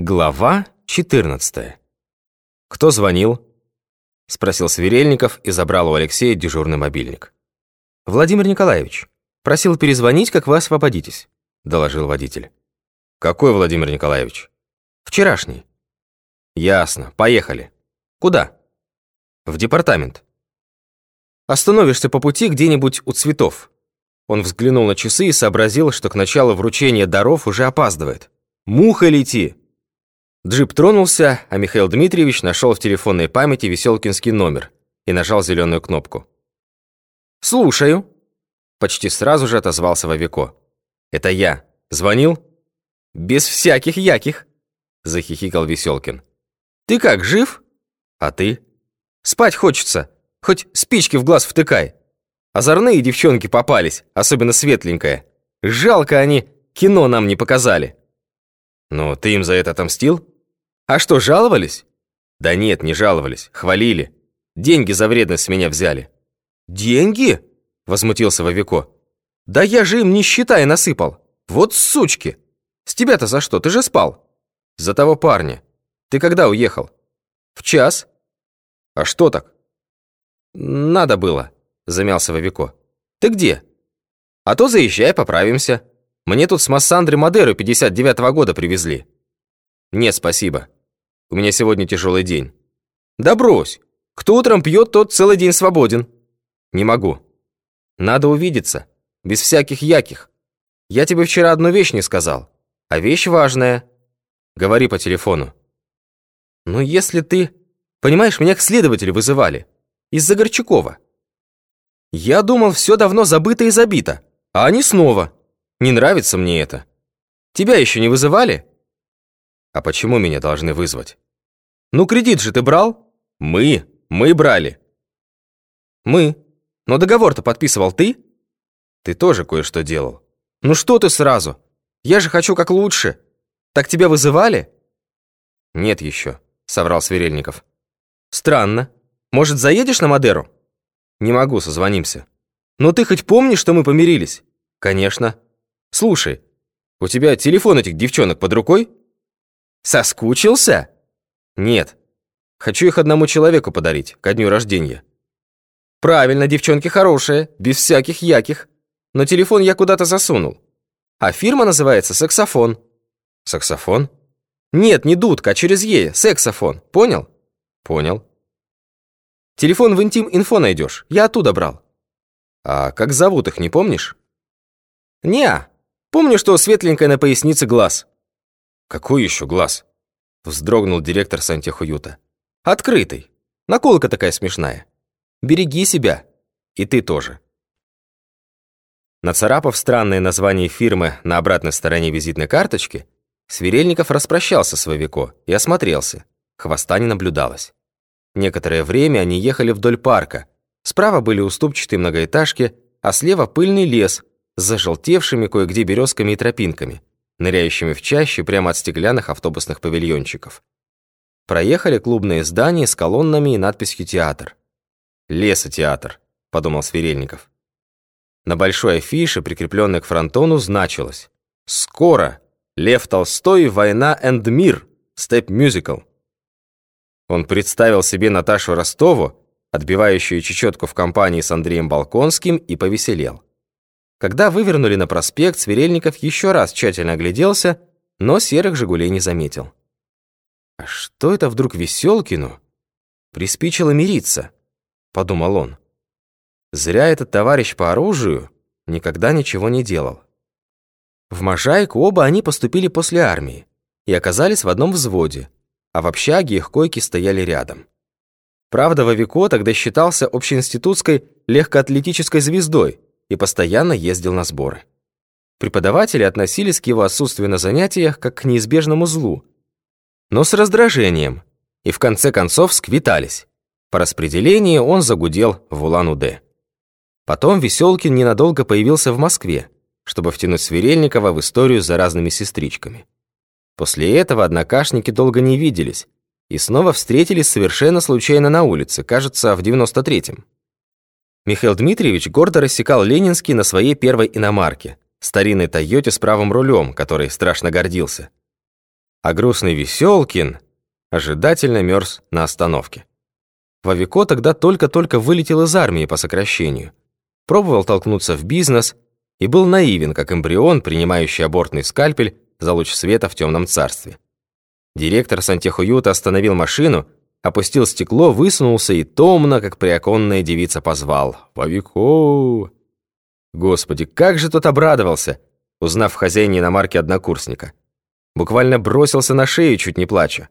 Глава 14. «Кто звонил?» — спросил Сверельников и забрал у Алексея дежурный мобильник. «Владимир Николаевич, просил перезвонить, как вы освободитесь», — доложил водитель. «Какой Владимир Николаевич?» «Вчерашний». «Ясно. Поехали. Куда?» «В департамент». «Остановишься по пути где-нибудь у цветов». Он взглянул на часы и сообразил, что к началу вручения даров уже опаздывает. «Муха лети!» Джип тронулся, а Михаил Дмитриевич нашел в телефонной памяти Веселкинский номер и нажал зеленую кнопку. «Слушаю», — почти сразу же отозвался Вовико. «Это я. Звонил?» «Без всяких яких», — захихикал Веселкин. «Ты как, жив?» «А ты?» «Спать хочется. Хоть спички в глаз втыкай. Озорные девчонки попались, особенно светленькая. Жалко они кино нам не показали». «Ну, ты им за это отомстил?» «А что, жаловались?» «Да нет, не жаловались, хвалили. Деньги за вредность с меня взяли». «Деньги?» — возмутился Вовико. «Да я же им не считай насыпал. Вот сучки! С тебя-то за что? Ты же спал». «За того парня. Ты когда уехал?» «В час». «А что так?» «Надо было», — замялся Вовико. «Ты где?» «А то заезжай, поправимся. Мне тут с Массандры Мадеру 59-го года привезли». «Нет, спасибо. У меня сегодня тяжелый день». «Да брось! Кто утром пьет, тот целый день свободен». «Не могу. Надо увидеться. Без всяких яких. Я тебе вчера одну вещь не сказал. А вещь важная. Говори по телефону». «Ну, если ты...» «Понимаешь, меня к следователю вызывали. Из-за Горчакова. Я думал, все давно забыто и забито. А они снова. Не нравится мне это. Тебя еще не вызывали?» А почему меня должны вызвать? Ну, кредит же ты брал? Мы, мы брали. Мы. Но договор-то подписывал ты? Ты тоже кое-что делал. Ну что ты сразу? Я же хочу как лучше. Так тебя вызывали? Нет еще, соврал Сверельников. Странно. Может, заедешь на Мадеру? Не могу, созвонимся. Но ты хоть помнишь, что мы помирились? Конечно. Слушай, у тебя телефон этих девчонок под рукой? Соскучился? Нет. Хочу их одному человеку подарить, ко дню рождения. Правильно, девчонки хорошие, без всяких яких. Но телефон я куда-то засунул. А фирма называется «Саксофон». Саксофон? Нет, не дудка, а через «е», саксофон. Понял? Понял. Телефон в Интим-инфо найдешь, я оттуда брал. А как зовут их, не помнишь? Не, помню, что светленькая на пояснице глаз. «Какой еще глаз?» Вздрогнул директор сантехуюта. «Открытый. Наколка такая смешная. Береги себя. И ты тоже». Нацарапав странное название фирмы на обратной стороне визитной карточки, Сверельников распрощался с Вовико и осмотрелся. Хвоста не наблюдалось. Некоторое время они ехали вдоль парка. Справа были уступчатые многоэтажки, а слева пыльный лес с зажелтевшими кое-где березками и тропинками ныряющими в чаще прямо от стеклянных автобусных павильончиков. Проехали клубные здания с колоннами и надписью «Театр». «Лесотеатр», — подумал Сверельников. На большой афише, прикрепленной к фронтону, значилось «Скоро! Лев Толстой, война энд мир! Степ-мюзикл!» Он представил себе Наташу Ростову, отбивающую чечетку в компании с Андреем Балконским, и повеселел. Когда вывернули на проспект, Сверельников еще раз тщательно огляделся, но серых «Жигулей» не заметил. «А что это вдруг Веселкину?» «Приспичило мириться», — подумал он. «Зря этот товарищ по оружию никогда ничего не делал». В Можайку оба они поступили после армии и оказались в одном взводе, а в общаге их койки стояли рядом. Правда, Вовико тогда считался общеинститутской легкоатлетической звездой, и постоянно ездил на сборы. Преподаватели относились к его отсутствию на занятиях как к неизбежному злу, но с раздражением, и в конце концов сквитались. По распределению он загудел в Улан-Удэ. Потом Веселкин ненадолго появился в Москве, чтобы втянуть Сверельникова в историю с заразными сестричками. После этого однокашники долго не виделись и снова встретились совершенно случайно на улице, кажется, в 93-м. Михаил Дмитриевич гордо рассекал Ленинский на своей первой иномарке, старинной Тойоте с правым рулем, которой страшно гордился. а грустный Веселкин ожидательно мерз на остановке. Вовико тогда только-только вылетел из армии по сокращению, пробовал толкнуться в бизнес и был наивен, как эмбрион, принимающий абортный скальпель за луч света в темном царстве. Директор сантехуюта остановил машину, опустил стекло, высунулся и томно, как приоконная девица, позвал «Вовико!». Господи, как же тот обрадовался, узнав в хозяине иномарки однокурсника. Буквально бросился на шею, чуть не плача.